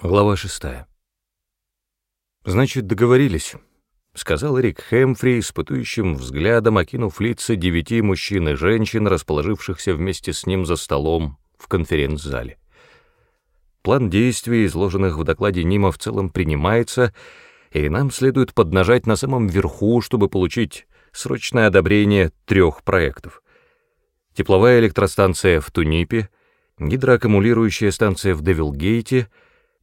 Глава шестая. «Значит, договорились», — сказал Рик Хэмфри, испытующим взглядом, окинув лица девяти мужчин и женщин, расположившихся вместе с ним за столом в конференц-зале. План действий, изложенных в докладе Нима, в целом принимается, и нам следует поднажать на самом верху, чтобы получить срочное одобрение трех проектов. Тепловая электростанция в Тунипе, гидроаккумулирующая станция в Девилгейте —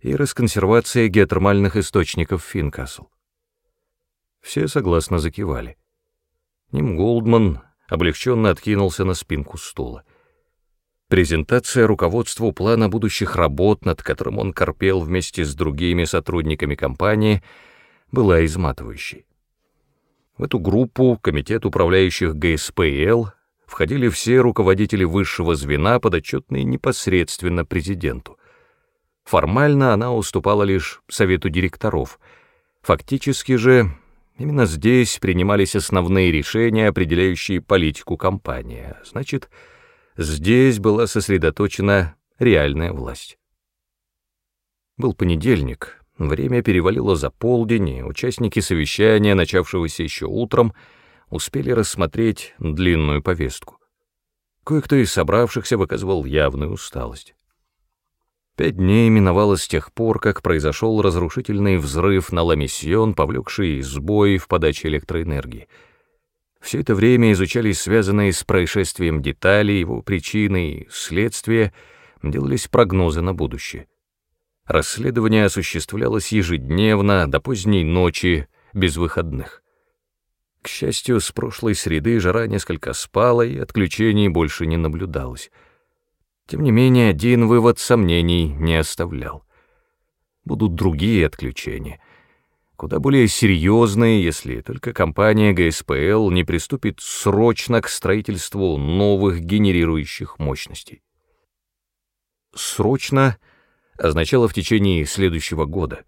и расконсервация геотермальных источников Финкасл. Все согласно закивали. Ним Голдман облегченно откинулся на спинку стула. Презентация руководству плана будущих работ, над которым он корпел вместе с другими сотрудниками компании, была изматывающей. В эту группу, комитет управляющих ГСПЛ, входили все руководители высшего звена, подотчетные непосредственно президенту — Формально она уступала лишь совету директоров. Фактически же именно здесь принимались основные решения, определяющие политику компании. Значит, здесь была сосредоточена реальная власть. Был понедельник, время перевалило за полдень, и участники совещания, начавшегося еще утром, успели рассмотреть длинную повестку. Кое-кто из собравшихся выказывал явную усталость. Пять дней миновало с тех пор, как произошел разрушительный взрыв на Ламиссион, повлекший сбой в подаче электроэнергии. Все это время изучались связанные с происшествием детали, его причины и следствия, делались прогнозы на будущее. Расследование осуществлялось ежедневно, до поздней ночи, без выходных. К счастью, с прошлой среды жара несколько спала, и отключений больше не наблюдалось — тем не менее, один вывод сомнений не оставлял. Будут другие отключения, куда более серьезные, если только компания ГСПЛ не приступит срочно к строительству новых генерирующих мощностей. «Срочно» означало в течение следующего года.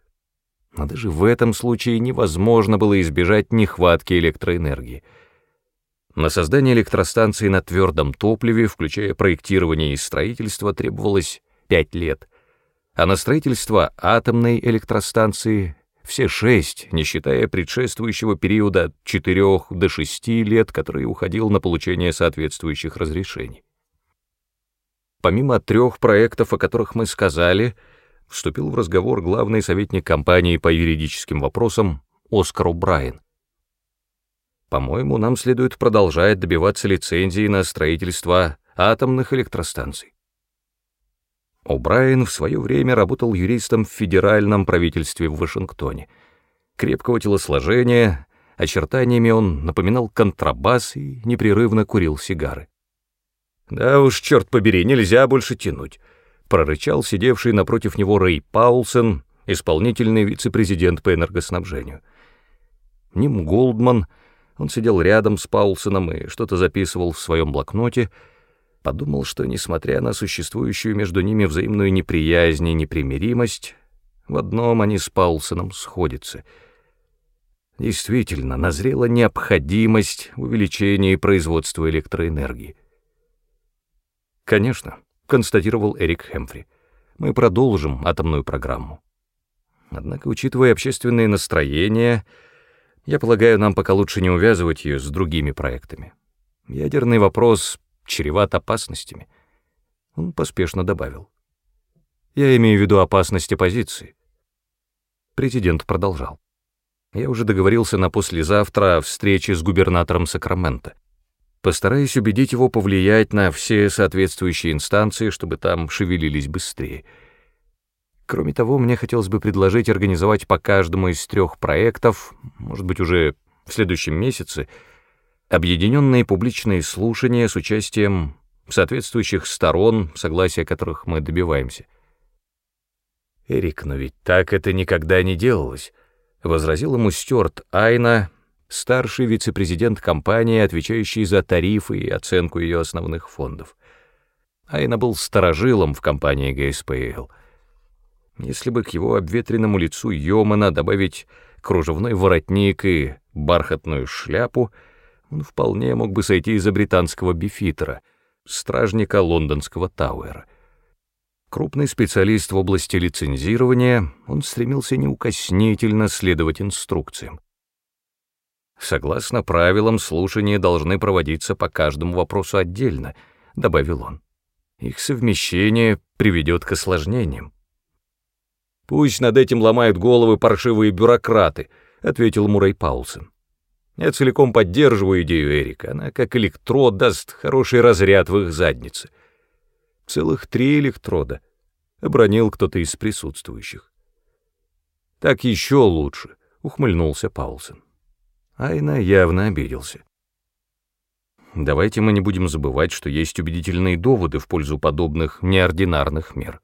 Но даже в этом случае невозможно было избежать нехватки электроэнергии — на создание электростанции на твердом топливе, включая проектирование и строительство, требовалось 5 лет, а на строительство атомной электростанции все шесть, не считая предшествующего периода от 4 до 6 лет, который уходил на получение соответствующих разрешений. Помимо трех проектов, о которых мы сказали, вступил в разговор главный советник компании по юридическим вопросам Оскар О'Брайен. По-моему, нам следует продолжать добиваться лицензии на строительство атомных электростанций. О'Брайен в свое время работал юристом в федеральном правительстве в Вашингтоне. Крепкого телосложения, очертаниями он напоминал контрабас и непрерывно курил сигары. «Да уж, черт побери, нельзя больше тянуть», — прорычал сидевший напротив него Рэй Паулсон, исполнительный вице-президент по энергоснабжению. Ним Голдман — он сидел рядом с Паулсоном и что-то записывал в своем блокноте, подумал, что, несмотря на существующую между ними взаимную неприязнь и непримиримость, в одном они с Паулсоном сходятся. Действительно, назрела необходимость в увеличении производства электроэнергии. «Конечно», — констатировал Эрик Хэмфри, — «мы продолжим атомную программу». Однако, учитывая общественные настроения, я полагаю, нам пока лучше не увязывать ее с другими проектами. Ядерный вопрос чреват опасностями. Он поспешно добавил. Я имею в виду опасность оппозиции. Президент продолжал. Я уже договорился на послезавтра о встрече с губернатором Сакрамента. Постараюсь убедить его повлиять на все соответствующие инстанции, чтобы там шевелились быстрее. Кроме того, мне хотелось бы предложить организовать по каждому из трех проектов, может быть, уже в следующем месяце, объединенные публичные слушания с участием соответствующих сторон, согласия которых мы добиваемся. «Эрик, но ведь так это никогда не делалось», — возразил ему Стюарт Айна, старший вице-президент компании, отвечающий за тарифы и оценку ее основных фондов. Айна был старожилом в компании ГСПЛ — если бы к его обветренному лицу Йомана добавить кружевной воротник и бархатную шляпу, он вполне мог бы сойти из-за британского бифитера, стражника лондонского Тауэра. Крупный специалист в области лицензирования, он стремился неукоснительно следовать инструкциям. Согласно правилам, слушания должны проводиться по каждому вопросу отдельно, добавил он. Их совмещение приведет к осложнениям. Пусть над этим ломают головы паршивые бюрократы, ответил Мурray Паулсон. Я целиком поддерживаю идею Эрика. Она, как электрод, даст хороший разряд в их заднице. Целых три электрода, — обронил кто-то из присутствующих. Так еще лучше, — ухмыльнулся Паулсон. Айна явно обиделся. Давайте мы не будем забывать, что есть убедительные доводы в пользу подобных неординарных мер,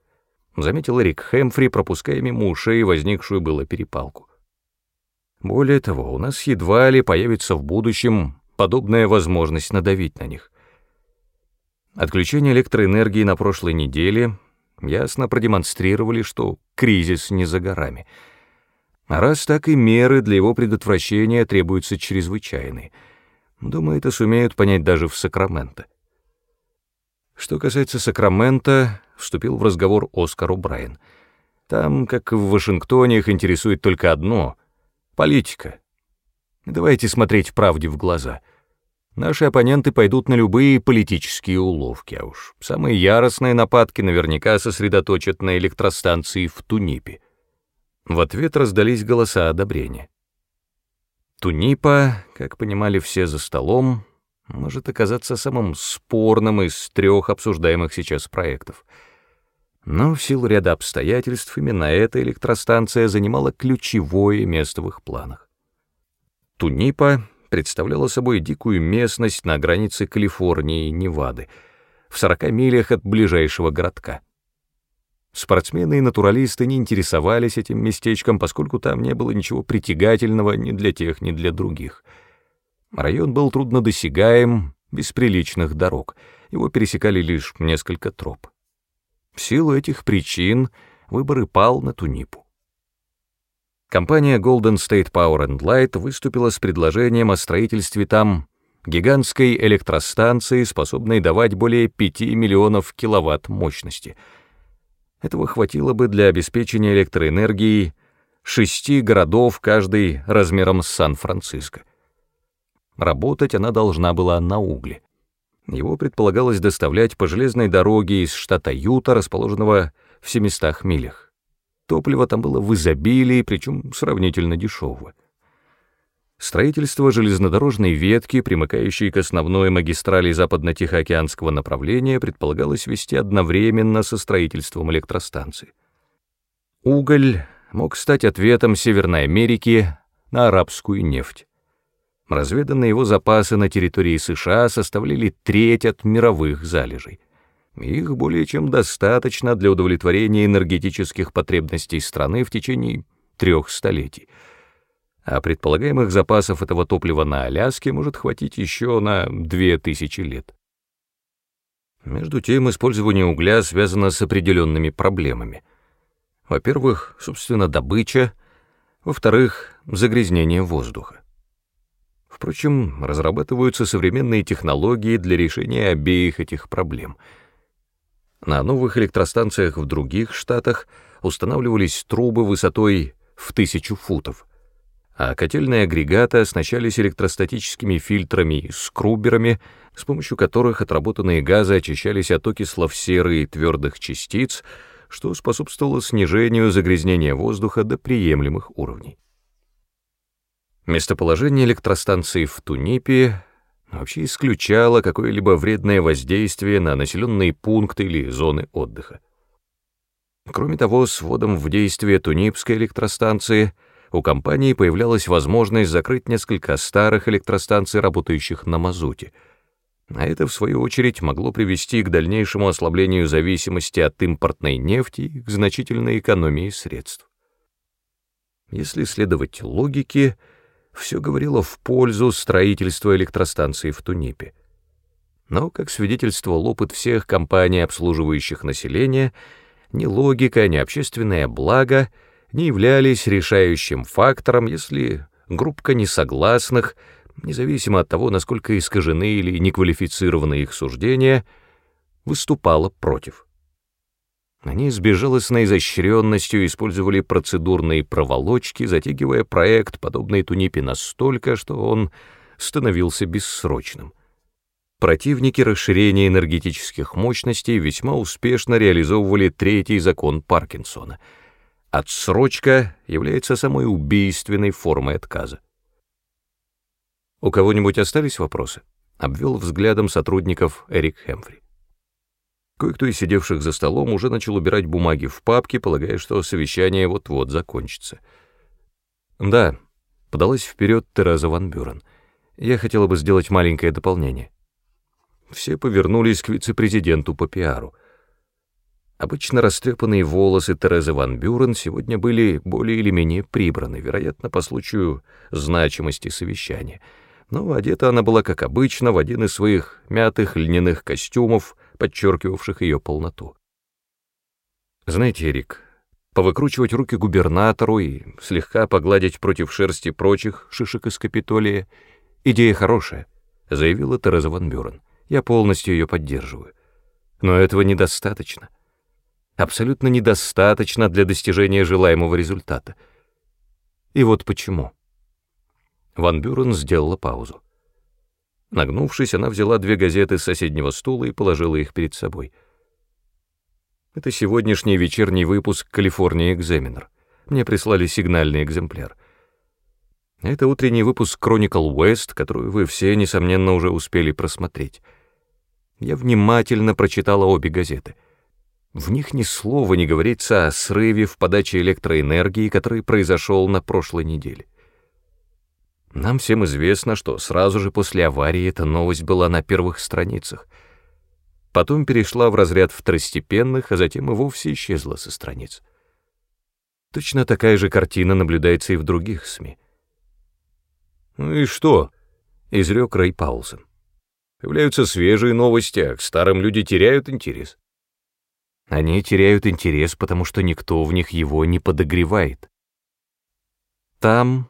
заметил Рик Хэмфри, пропуская мимо ушей возникшую было перепалку. Более того, у нас едва ли появится в будущем подобная возможность надавить на них. Отключение электроэнергии на прошлой неделе ясно продемонстрировали, что кризис не за горами — а раз так и меры для его предотвращения требуются чрезвычайные. Думаю, это сумеют понять даже в Сакраменто. Что касается Сакрамента, вступил в разговор Оскар О'Брайен. Там, как в Вашингтоне, их интересует только одно — политика. Давайте смотреть правде в глаза. Наши оппоненты пойдут на любые политические уловки, а уж самые яростные нападки наверняка сосредоточат на электростанции в Тунипе. В ответ раздались голоса одобрения. Тунипа, как понимали все за столом, может оказаться самым спорным из трех обсуждаемых сейчас проектов. Но в силу ряда обстоятельств именно эта электростанция занимала ключевое место в их планах. Тунипа представляла собой дикую местность на границе Калифорнии и Невады, в 40 милях от ближайшего городка. Спортсмены и натуралисты не интересовались этим местечком, поскольку там не было ничего притягательного ни для тех, ни для других. Район был труднодосягаем, без приличных дорог, его пересекали лишь несколько троп. В силу этих причин выбор и пал на Тунипу. Компания Golden State Power and Light выступила с предложением о строительстве там гигантской электростанции, способной давать более 5 миллионов киловатт мощности — этого хватило бы для обеспечения электроэнергией шести городов, каждый размером с Сан-Франциско. Работать она должна была на угле. Его предполагалось доставлять по железной дороге из штата Юта, расположенного в 700 милях. Топливо там было в изобилии, причем сравнительно дешевое. Строительство железнодорожной ветки, примыкающей к основной магистрали западно-тихоокеанского направления, предполагалось вести одновременно со строительством электростанции. Уголь мог стать ответом Северной Америки на арабскую нефть. Разведанные его запасы на территории США составляли треть от мировых залежей. Их более чем достаточно для удовлетворения энергетических потребностей страны в течение трех столетий — а предполагаемых запасов этого топлива на Аляске может хватить еще на 2000 лет. Между тем, использование угля связано с определенными проблемами. Во-первых, собственно, добыча, во-вторых, загрязнение воздуха. Впрочем, разрабатываются современные технологии для решения обеих этих проблем. На новых электростанциях в других штатах устанавливались трубы высотой в тысячу футов — а котельные агрегаты оснащались электростатическими фильтрами и скруберами, с помощью которых отработанные газы очищались от окислов серы и твердых частиц, что способствовало снижению загрязнения воздуха до приемлемых уровней. Местоположение электростанции в Тунипе вообще исключало какое-либо вредное воздействие на населенные пункты или зоны отдыха. Кроме того, с вводом в действие Тунипской электростанции — у компании появлялась возможность закрыть несколько старых электростанций, работающих на мазуте. А это, в свою очередь, могло привести к дальнейшему ослаблению зависимости от импортной нефти и к значительной экономии средств. Если следовать логике, все говорило в пользу строительства электростанции в Тунипе. Но, как свидетельствовал опыт всех компаний, обслуживающих население, ни логика, ни общественное благо — не являлись решающим фактором, если группка несогласных, независимо от того, насколько искажены или неквалифицированы их суждения, выступала против. Они с безжалостной изощренностью использовали процедурные проволочки, затягивая проект, подобный Тунипе, настолько, что он становился бессрочным. Противники расширения энергетических мощностей весьма успешно реализовывали третий закон Паркинсона. Отсрочка является самой убийственной формой отказа. «У кого-нибудь остались вопросы?» — обвел взглядом сотрудников Эрик Хэмфри. Кое-кто из сидевших за столом уже начал убирать бумаги в папки, полагая, что совещание вот-вот закончится. «Да», — подалась вперед Тереза Ван Бюрен. «Я хотела бы сделать маленькое дополнение». Все повернулись к вице-президенту по пиару. Обычно растрепанные волосы Терезы Ван Бюрен сегодня были более или менее прибраны, вероятно, по случаю значимости совещания. Но одета она была, как обычно, в один из своих мятых льняных костюмов, подчеркивавших ее полноту. Знаете, Эрик, повыкручивать руки губернатору и слегка погладить против шерсти прочих шишек из Капитолия — идея хорошая, — заявила Тереза Ван Бюрен. Я полностью ее поддерживаю. Но этого недостаточно. Абсолютно недостаточно для достижения желаемого результата. И вот почему. Ван Бюрен сделала паузу. Нагнувшись, она взяла две газеты с соседнего стула и положила их перед собой. Это сегодняшний вечерний выпуск «Калифорния Экзаменер». Мне прислали сигнальный экземпляр. Это утренний выпуск «Chronicle West», которую вы все, несомненно, уже успели просмотреть. Я внимательно прочитала обе газеты. В них ни слова не говорится о срыве в подаче электроэнергии, который произошел на прошлой неделе. Нам всем известно, что сразу же после аварии эта новость была на первых страницах. Потом перешла в разряд второстепенных, а затем и вовсе исчезла со страниц. Точно такая же картина наблюдается и в других СМИ. «Ну и что?» — изрек Рэй Паулсон. «Появляются свежие новости, а к старым люди теряют интерес». Они теряют интерес, потому что никто в них его не подогревает. Там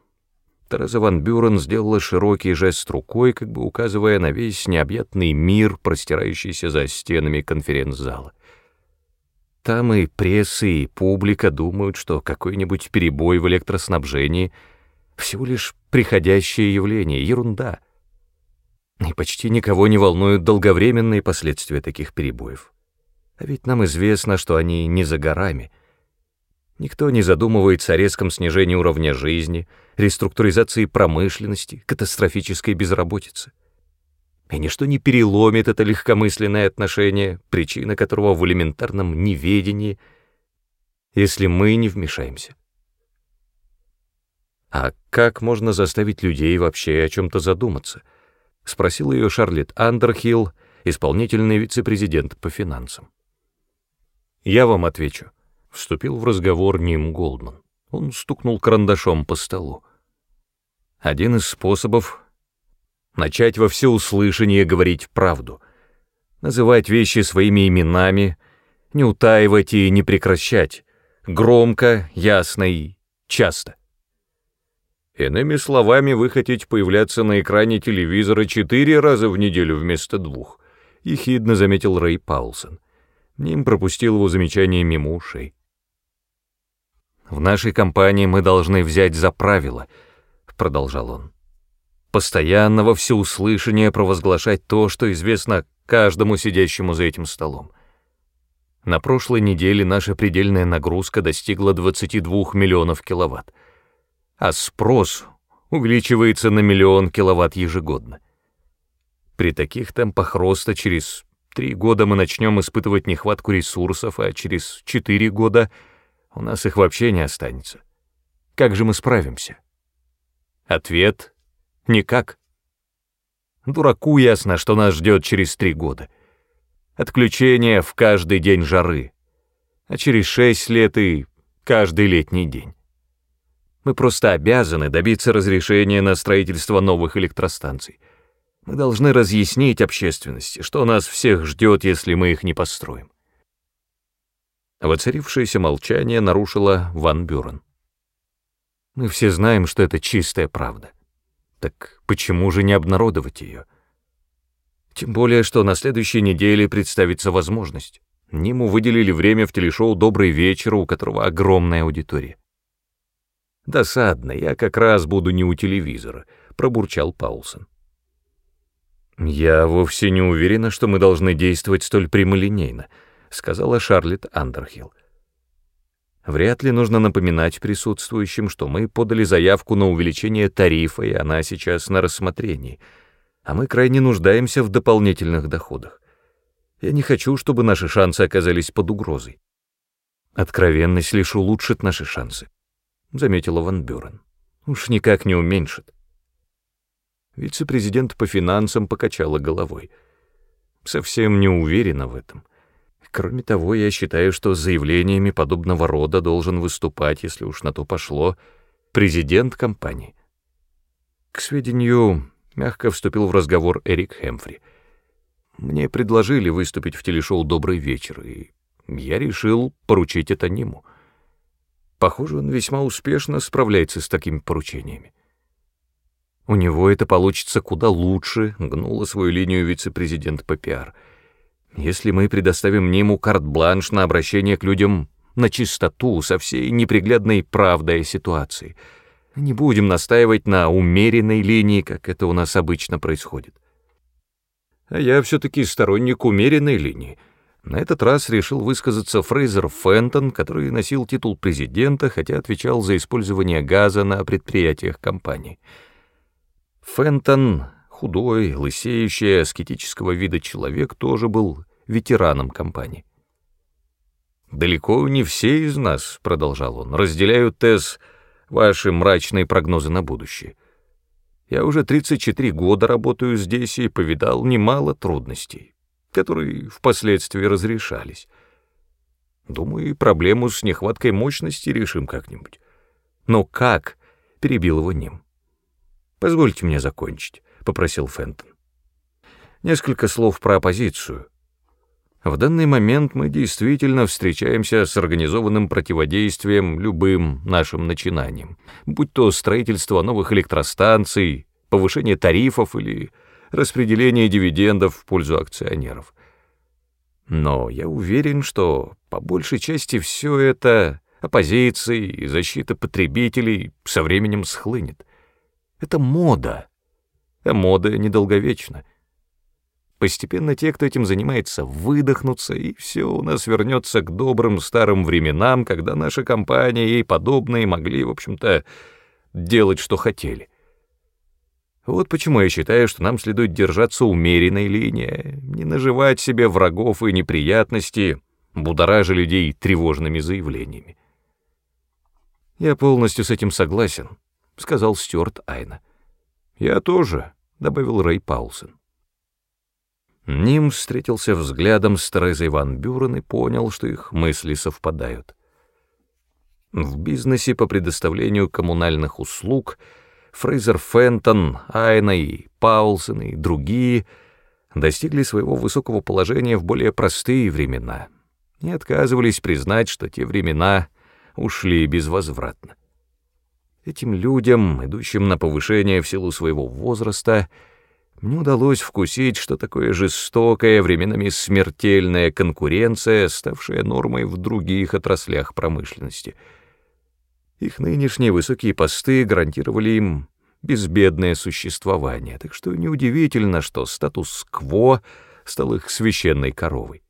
Тереза Ван Бюрен сделала широкий жест рукой, как бы указывая на весь необъятный мир, простирающийся за стенами конференц-зала. Там и пресса, и публика думают, что какой-нибудь перебой в электроснабжении — всего лишь приходящее явление, ерунда. И почти никого не волнуют долговременные последствия таких перебоев. А ведь нам известно, что они не за горами — Никто не задумывается о резком снижении уровня жизни, реструктуризации промышленности, катастрофической безработице. И ничто не переломит это легкомысленное отношение, причина которого в элементарном неведении, если мы не вмешаемся. «А как можно заставить людей вообще о чем-то задуматься?» — спросил ее Шарлетт Андерхилл, исполнительный вице-президент по финансам. «Я вам отвечу», Вступил в разговор Ним Голдман. Он стукнул карандашом по столу. Один из способов — начать во всеуслышание говорить правду, называть вещи своими именами, не утаивать и не прекращать, громко, ясно и часто. Иными словами, вы хотите появляться на экране телевизора четыре раза в неделю вместо двух, — ехидно заметил Рэй Паулсон. Ним пропустил его замечание мимо ушей. В нашей компании мы должны взять за правило, продолжал он, постоянно во всеуслышание провозглашать то, что известно каждому сидящему за этим столом. На прошлой неделе наша предельная нагрузка достигла 22 миллионов киловатт, а спрос увеличивается на миллион киловатт ежегодно. При таких темпах роста через три года мы начнем испытывать нехватку ресурсов, а через четыре года — у нас их вообще не останется. Как же мы справимся? Ответ — никак. Дураку ясно, что нас ждет через три года. Отключение в каждый день жары, а через шесть лет и каждый летний день. Мы просто обязаны добиться разрешения на строительство новых электростанций. Мы должны разъяснить общественности, что нас всех ждет, если мы их не построим. Воцарившееся молчание нарушила Ван Бюрен. Мы все знаем, что это чистая правда. Так почему же не обнародовать ее? Тем более, что на следующей неделе представится возможность. Ниму выделили время в телешоу «Добрый вечер», у которого огромная аудитория. «Досадно, я как раз буду не у телевизора», — пробурчал Паулсон. «Я вовсе не уверена, что мы должны действовать столь прямолинейно», — сказала Шарлетт Андерхилл. Вряд ли нужно напоминать присутствующим, что мы подали заявку на увеличение тарифа, и она сейчас на рассмотрении, а мы крайне нуждаемся в дополнительных доходах. Я не хочу, чтобы наши шансы оказались под угрозой. Откровенность лишь улучшит наши шансы, — заметила Ван Бюрен. Уж никак не уменьшит. Вице-президент по финансам покачала головой. Совсем не уверена в этом. Кроме того, я считаю, что заявлениями подобного рода должен выступать, если уж на то пошло, президент компании. К сведению, мягко вступил в разговор Эрик Хэмфри — мне предложили выступить в телешоу «Добрый вечер», и я решил поручить это нему. Похоже, он весьма успешно справляется с такими поручениями. У него это получится куда лучше, гнула свою линию вице-президент ППР. Если мы предоставим нему карт-бланш на обращение к людям на чистоту, со всей неприглядной правдой ситуации, не будем настаивать на умеренной линии, как это у нас обычно происходит а я все-таки сторонник умеренной линии. На этот раз решил высказаться Фрейзер Фентон, который носил титул президента, хотя отвечал за использование газа на предприятиях компании. Фентон, худой, лысеющий, аскетического вида человек, тоже был ветераном компании. «Далеко не все из нас, — продолжал он, — разделяют, Тесс, ваши мрачные прогнозы на будущее. Я уже 34 года работаю здесь и повидал немало трудностей, которые впоследствии разрешались. Думаю, проблему с нехваткой мощности решим как-нибудь. Но как? — перебил его Ним. «Позвольте мне закончить», — попросил Фентон. Несколько слов про оппозицию. В данный момент мы действительно встречаемся с организованным противодействием любым нашим начинаниям, будь то строительство новых электростанций, повышение тарифов или распределение дивидендов в пользу акционеров. Но я уверен, что по большей части все это оппозиции и защита потребителей со временем схлынет. Это мода, а мода недолговечна. Постепенно те, кто этим занимается, выдохнутся, и все у нас вернется к добрым старым временам, когда наша компания и подобные могли, в общем-то, делать, что хотели. Вот почему я считаю, что нам следует держаться умеренной линии, не наживать себе врагов и неприятности, будоража людей тревожными заявлениями. «Я полностью с этим согласен», — сказал Стюарт Айна. «Я тоже», — добавил Рэй Паулсон. Ним встретился взглядом с Терезой Ван Бюрен и понял, что их мысли совпадают. В бизнесе по предоставлению коммунальных услуг Фрейзер Фентон, Айна и Паулсон и другие достигли своего высокого положения в более простые времена и отказывались признать, что те времена ушли безвозвратно. Этим людям, идущим на повышение в силу своего возраста, — мне удалось вкусить, что такое жестокая, временами смертельная конкуренция, ставшая нормой в других отраслях промышленности. Их нынешние высокие посты гарантировали им безбедное существование, так что неудивительно, что статус-кво стал их священной коровой.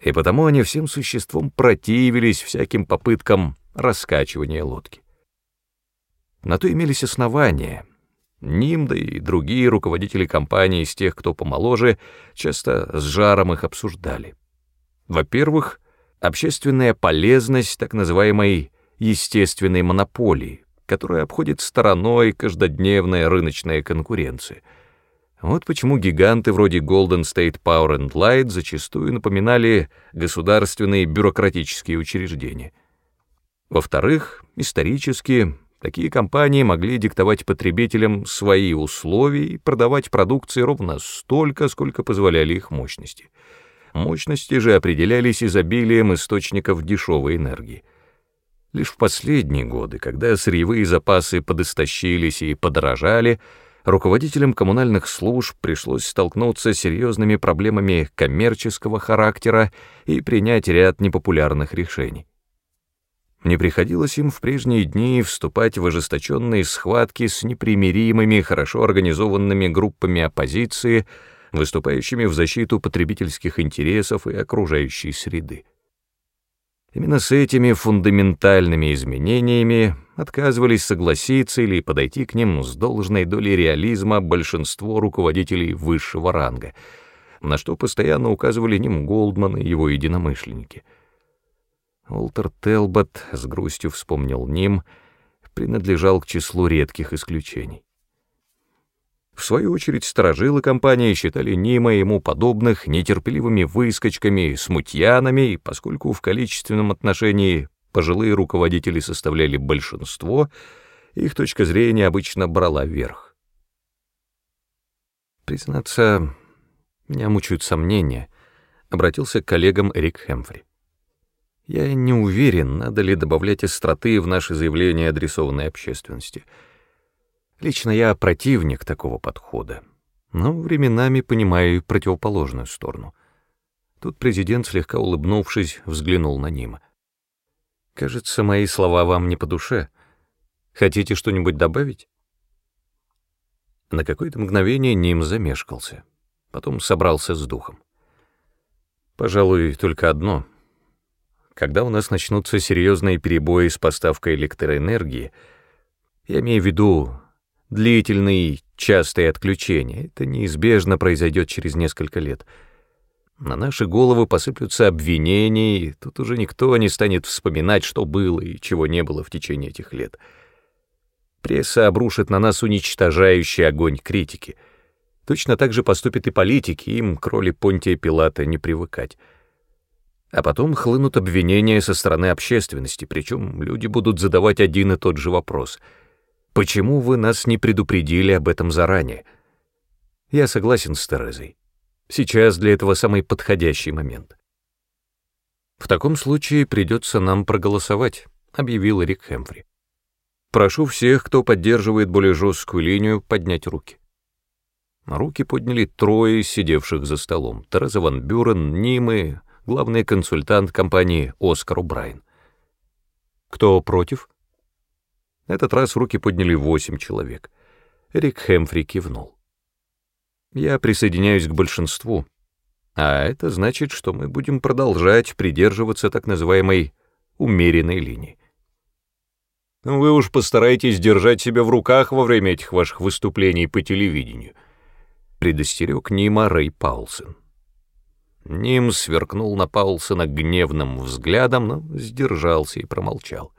И потому они всем существом противились всяким попыткам раскачивания лодки. На то имелись основания — Нимда и другие руководители компании из тех, кто помоложе, часто с жаром их обсуждали. Во-первых, общественная полезность так называемой естественной монополии, которая обходит стороной каждодневная рыночная конкуренция. Вот почему гиганты вроде Golden State Power and Light зачастую напоминали государственные бюрократические учреждения. Во-вторых, исторически Такие компании могли диктовать потребителям свои условия и продавать продукции ровно столько, сколько позволяли их мощности. Мощности же определялись изобилием источников дешевой энергии. Лишь в последние годы, когда сырьевые запасы подостащились и подорожали, руководителям коммунальных служб пришлось столкнуться с серьезными проблемами коммерческого характера и принять ряд непопулярных решений. Не приходилось им в прежние дни вступать в ожесточенные схватки с непримиримыми, хорошо организованными группами оппозиции, выступающими в защиту потребительских интересов и окружающей среды. Именно с этими фундаментальными изменениями отказывались согласиться или подойти к ним с должной долей реализма большинство руководителей высшего ранга, на что постоянно указывали Ним Голдман и его единомышленники. Уолтер Телбот, с грустью вспомнил Ним, принадлежал к числу редких исключений. В свою очередь, сторожилы компании считали Нима и ему подобных нетерпеливыми выскочками, смутьянами, и поскольку в количественном отношении пожилые руководители составляли большинство, их точка зрения обычно брала верх. Признаться, меня мучают сомнения, обратился к коллегам Эрик Хэмфри. Я не уверен, надо ли добавлять остроты в наши заявления, адресованные общественности — Лично я противник такого подхода, но временами понимаю противоположную сторону. Тут президент, слегка улыбнувшись, взглянул на Нима. «Кажется, мои слова вам не по душе. Хотите что-нибудь добавить?» На какое-то мгновение Ним замешкался, потом собрался с духом. «Пожалуй, только одно. Когда у нас начнутся серьезные перебои с поставкой электроэнергии, я имею в виду длительные, частые отключения. Это неизбежно произойдет через несколько лет. На наши головы посыплются обвинения, и тут уже никто не станет вспоминать, что было и чего не было в течение этих лет. Пресса обрушит на нас уничтожающий огонь критики. Точно так же поступят и политики, им к роли Понтия Пилата не привыкать. А потом хлынут обвинения со стороны общественности, причем люди будут задавать один и тот же вопрос — Почему вы нас не предупредили об этом заранее? Я согласен с Терезой. Сейчас для этого самый подходящий момент. В таком случае придется нам проголосовать, объявил Рик Хэмфри. Прошу всех, кто поддерживает более жесткую линию, поднять руки. Руки подняли трое сидевших за столом. Тереза Ван Бюрен, Нимы, главный консультант компании Оскар Брайан. Кто против? этот раз руки подняли восемь человек. Рик Хэмфри кивнул. «Я присоединяюсь к большинству, а это значит, что мы будем продолжать придерживаться так называемой умеренной линии. Вы уж постарайтесь держать себя в руках во время этих ваших выступлений по телевидению», предостерег Нима Рэй Паулсон. Ним сверкнул на Паулсона гневным взглядом, но сдержался и промолчал.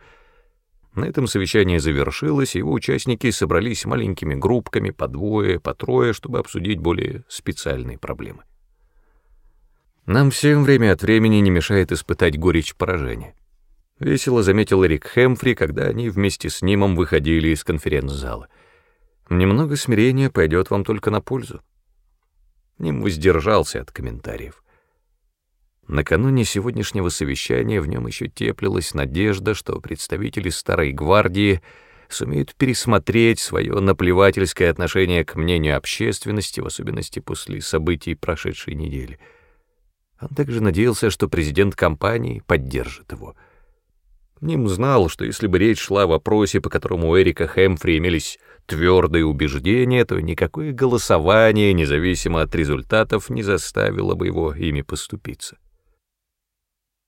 На этом совещание завершилось, и его участники собрались маленькими группками по двое, по трое, чтобы обсудить более специальные проблемы. Нам всем время от времени не мешает испытать горечь поражения. Весело заметил Эрик Хэмфри, когда они вместе с Нимом выходили из конференц-зала. Немного смирения пойдет вам только на пользу. Ним воздержался от комментариев. Накануне сегодняшнего совещания в нем еще теплилась надежда, что представители Старой Гвардии сумеют пересмотреть свое наплевательское отношение к мнению общественности, в особенности после событий прошедшей недели. Он также надеялся, что президент компании поддержит его. Ним знал, что если бы речь шла о вопросе, по которому у Эрика Хэмфри имелись твердые убеждения, то никакое голосование, независимо от результатов, не заставило бы его ими поступиться.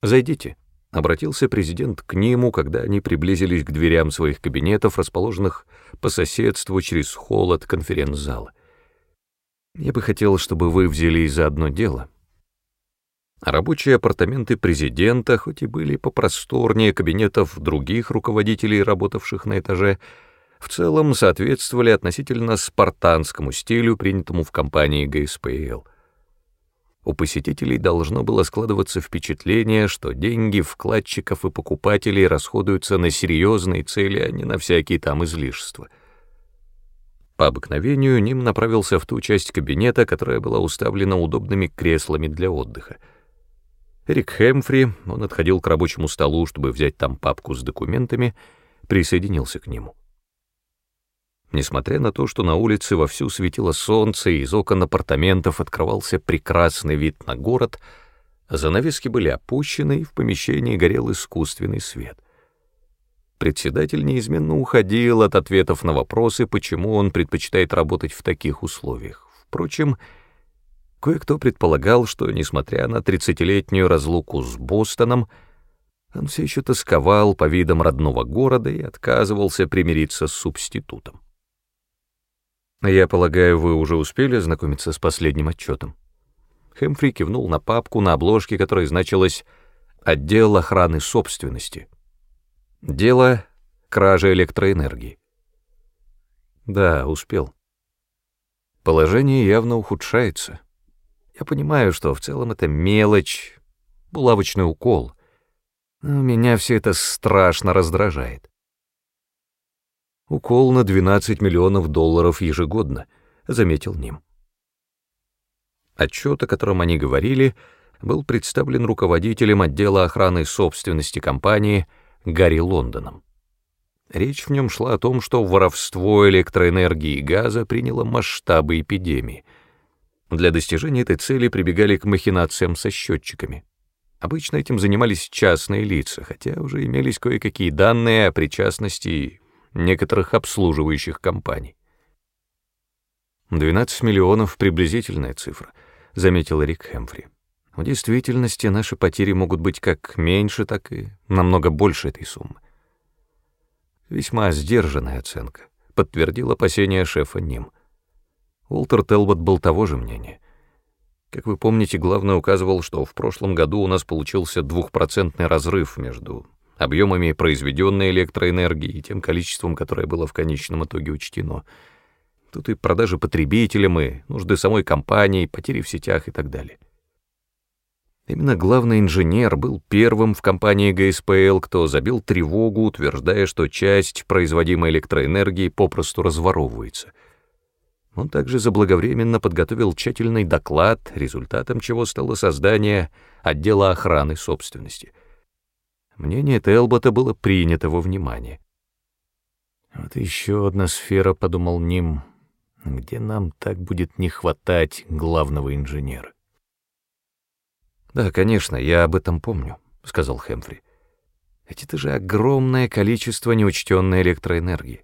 «Зайдите», — обратился президент к нему, когда они приблизились к дверям своих кабинетов, расположенных по соседству через холл от конференц-зала. «Я бы хотел, чтобы вы взялись за одно дело». Рабочие апартаменты президента, хоть и были попросторнее кабинетов других руководителей, работавших на этаже, в целом соответствовали относительно спартанскому стилю, принятому в компании ГСПЛ у посетителей должно было складываться впечатление, что деньги вкладчиков и покупателей расходуются на серьезные цели, а не на всякие там излишества. По обыкновению Ним направился в ту часть кабинета, которая была уставлена удобными креслами для отдыха. Эрик Хэмфри, он отходил к рабочему столу, чтобы взять там папку с документами, присоединился к нему. Несмотря на то, что на улице вовсю светило солнце и из окон апартаментов открывался прекрасный вид на город, занавески были опущены, и в помещении горел искусственный свет. Председатель неизменно уходил от ответов на вопросы, почему он предпочитает работать в таких условиях. Впрочем, кое-кто предполагал, что, несмотря на тридцатилетнюю разлуку с Бостоном, он все еще тосковал по видам родного города и отказывался примириться с субститутом. «Я полагаю, вы уже успели ознакомиться с последним отчетом?» Хэмфри кивнул на папку, на обложке которой значилось «Отдел охраны собственности». Дело кражи электроэнергии. Да, успел. Положение явно ухудшается. Я понимаю, что в целом это мелочь, булавочный укол, но меня все это страшно раздражает. Укол на 12 миллионов долларов ежегодно, заметил Ним. Отчет, о котором они говорили, был представлен руководителем отдела охраны собственности компании Гарри Лондоном. Речь в нем шла о том, что воровство электроэнергии и газа приняло масштабы эпидемии. Для достижения этой цели прибегали к махинациям со счетчиками. Обычно этим занимались частные лица, хотя уже имелись кое-какие данные о причастности некоторых обслуживающих компаний. 12 миллионов — приблизительная цифра, — заметил Рик Хэмфри. В действительности наши потери могут быть как меньше, так и намного больше этой суммы. Весьма сдержанная оценка, подтвердил опасения шефа Ним. Уолтер Телбот был того же мнения. Как вы помните, главный указывал, что в прошлом году у нас получился двухпроцентный разрыв между объемами произведенной электроэнергии и тем количеством, которое было в конечном итоге учтено. Тут и продажи потребителям, и нужды самой компании, потери в сетях и так далее. Именно главный инженер был первым в компании ГСПЛ, кто забил тревогу, утверждая, что часть производимой электроэнергии попросту разворовывается. Он также заблаговременно подготовил тщательный доклад, результатом чего стало создание отдела охраны собственности — Мнение Телбота было принято во внимание. «Вот еще одна сфера», — подумал Ним, — «где нам так будет не хватать главного инженера». «Да, конечно, я об этом помню», — сказал Хэмфри. «Ведь это же огромное количество неучтенной электроэнергии.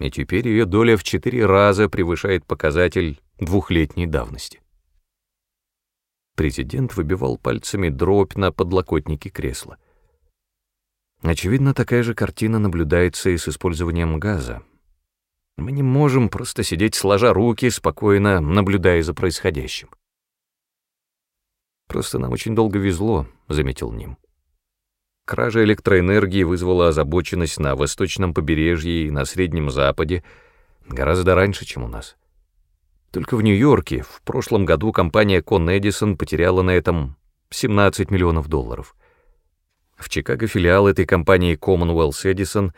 И теперь ее доля в четыре раза превышает показатель двухлетней давности. Президент выбивал пальцами дробь на подлокотнике кресла. Очевидно, такая же картина наблюдается и с использованием газа. Мы не можем просто сидеть сложа руки, спокойно наблюдая за происходящим. «Просто нам очень долго везло», — заметил Ним. Кража электроэнергии вызвала озабоченность на восточном побережье и на Среднем Западе гораздо раньше, чем у нас. Только в Нью-Йорке в прошлом году компания Con Edison потеряла на этом 17 миллионов долларов. В Чикаго филиал этой компании Commonwealth Edison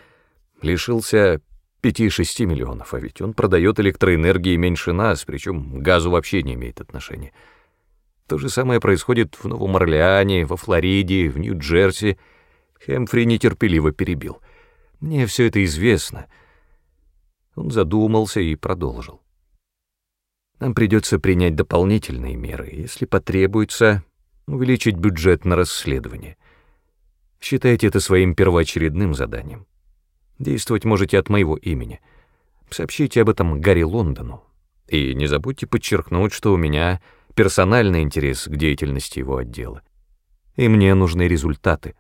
лишился 5-6 миллионов, а ведь он продает электроэнергии меньше нас, причем газу вообще не имеет отношения. То же самое происходит в Новом Орлеане, во Флориде, в Нью-Джерси. Хэмфри нетерпеливо перебил. «Мне все это известно». Он задумался и продолжил. Нам придется принять дополнительные меры, если потребуется увеличить бюджет на расследование. Считайте это своим первоочередным заданием. Действовать можете от моего имени. Сообщите об этом Гарри Лондону. И не забудьте подчеркнуть, что у меня персональный интерес к деятельности его отдела. И мне нужны результаты.